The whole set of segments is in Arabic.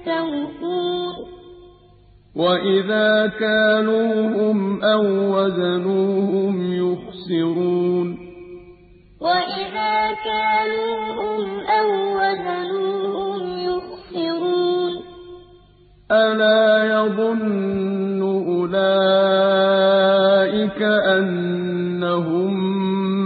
يستوفون وإذا كالوهم أو وزنوهم يخسرون. وإذا كالوهم أو وزنوهم يخسرون. ألا يظن أولئك أنهم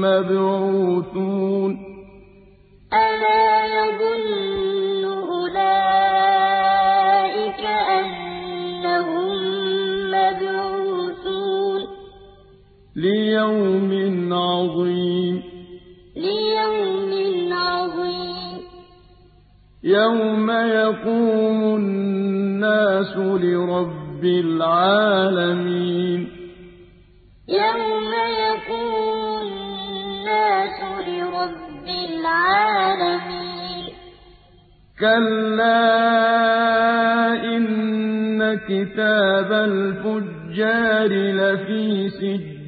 مبعوثون. ألا يظن ليوم عظيم ليوم عظيم يوم يقوم الناس لرب العالمين يوم يقوم الناس لرب العالمين كلا إن كتاب الفجار لفي سجين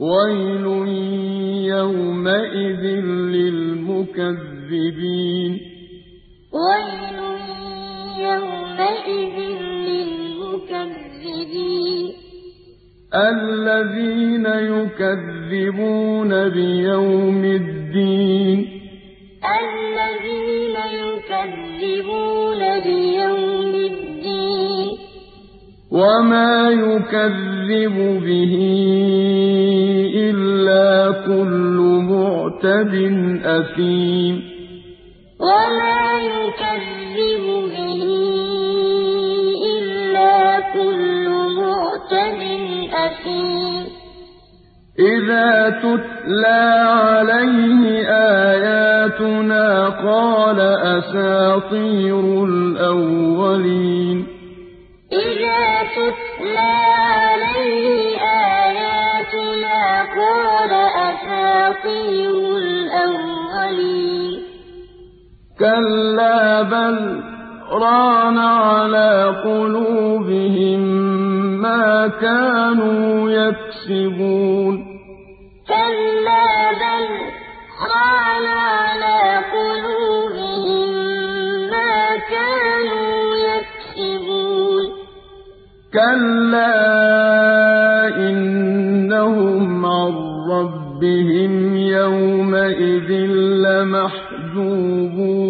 ويل يومئذ للمكذبين ويل يومئذ للمكذبين الذين يكذبون بيوم الدين الذين يكذبون بيوم الدين وما يكذب به معتد أثيم وما يكذب به إلا كل معتد أثيم إذا تتلى عليه آياتنا قال أساطير الأولين إذا تتلى عليه آياتنا قال أساطير كلا بل ران على قلوبهم ما كانوا يكسبون كلا بل ران على قلوبهم ما كانوا يكسبون كلا إنهم عن ربهم يومئذ لمحجوبون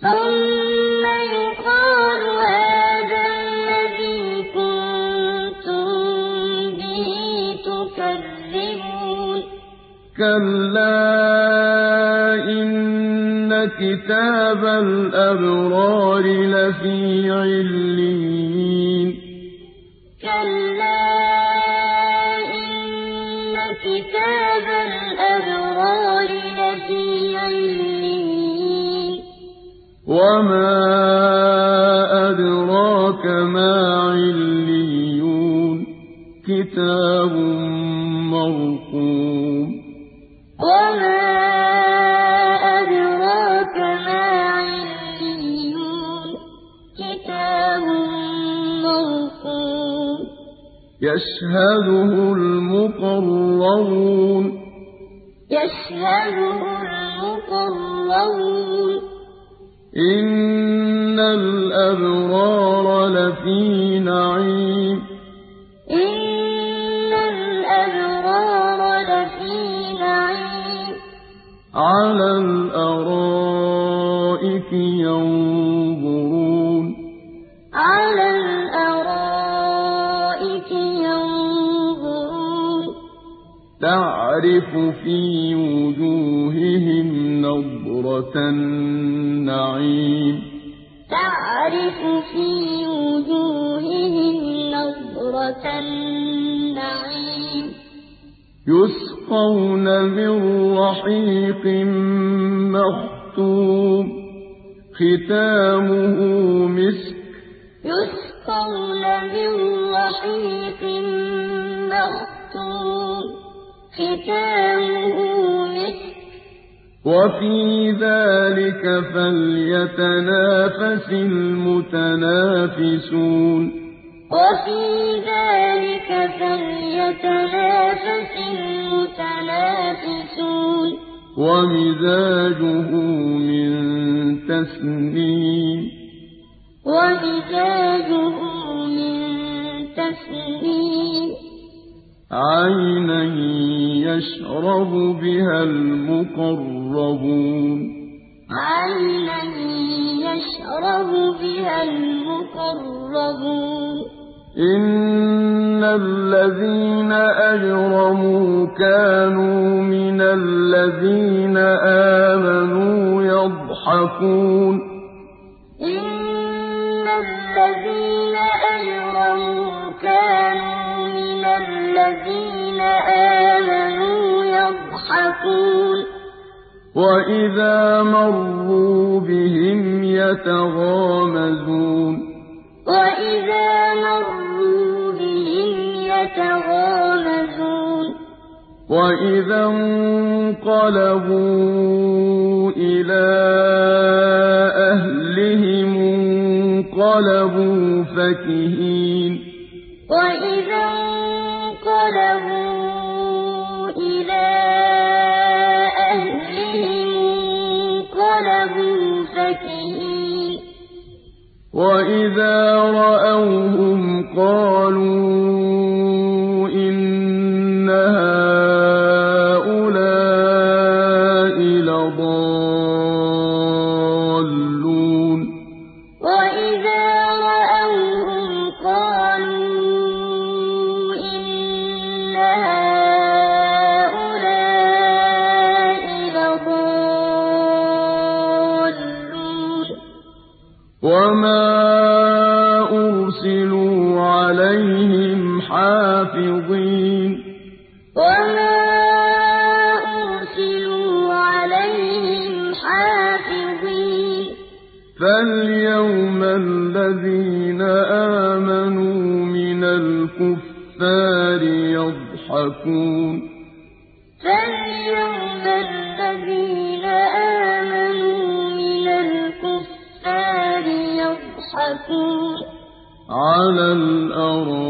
ثم يقال هذا الذي كنتم به تكذبون. كلا إن كتاب الأبرار لفي عليين. كلا إن كتاب وما أدراك ما عليون كتاب مَّرْقُومٌ وَمَا أَدْرَاكَ مَا عِلِّيُّونَ كِتَابٌ مَّرْقُومٌ يَشْهَدُهُ الْمُقَرَّبُونَ يَشْهَدُهُ الْمُقَرَّبُونَ إِنَّ الْأَبْرَارَ لَفِي نَعِيمٍ إِنَّ الْأَبْرَارَ لَفِي نَعِيمٍ عَلَى الْأَرَائِكِ يَنظُرُونَ عَلَى الْأَرَائِكِ يَنظُرُونَ تَعْرِفُ فِي وُجُوهِهِمْ نَضْرَةَ النَّعِيمِ. تَعْرِفُ فِي وُجُوهِهِمْ نَضْرَةَ النَّعِيمِ. يُسْقَوْنَ مِن رَّحِيقٍ مَّخْتُومٍ. خِتَامُهُ مِسْكٌ ۚ. يُسْقَوْنَ مِن رَّحِيقٍ مَّخْتُومٍ. خِتَامُهُ مِسْكٌ ۚ وَفِي ذَٰلِكَ فَلْيَتَنَافَسِ الْمُتَنَافِسُونَ. وَفِي ذَٰلِكَ فَلْيَتَنَافَسِ الْمُتَنَافِسُونَ. وَمِزَاجُهُ مِن تَسْنِيمٍ. وَمِزَاجُهُ مِن تَسْنِيمٍ. عَيْنًا يَشْرَبُ بِهَا الْمُقَرَّبُونَ. عَيْنًا يَشْرَبُ بِهَا الْمُقَرَّبُونَ؟ إِنَّ الَّذِينَ أَجْرَمُوا كَانُوا مِنَ الَّذِينَ آمَنُوا يَضْحَكُونَ. إِنَّ الَّذِينَ أَجْرَمُوا كَانُوا مِنَ الَّذِينَ آمَنُوا وَإِذَا مَرُّوا بِهِمْ يَتَغَامَزُونَ وَإِذَا مَرُّوا بِهِمْ يَتَغَامَزُونَ وَإِذَا انقَلَبُوا إِلَىٰ أَهْلِهِمُ انقَلَبُوا فَكِهِينَ وَإِذَا انقَلَبُوا وَإِذَا رَأَوْهُمْ قَالُوا فَالْيَوْمَ الَّذِينَ آمَنُوا مِنَ الْكُفَّارِ يَضْحَكُونَ فَالْيَوْمَ الَّذِينَ آمَنُوا مِنَ الْكُفَّارِ يَضْحَكُونَ عَلَى الْأَرَائِكِ